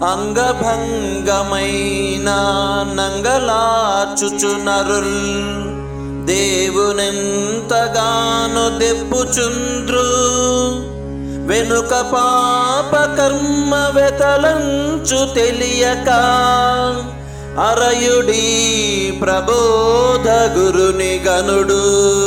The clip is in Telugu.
అంగభంగమైన నంగలాచుచు నరుల్ దేవునెంతగానో దెప్పుచుంద్రు. వెనుక పాప కర్మ వెతలంచు తెలియక అరయుడి ప్రబోధ గురుని గనుడు.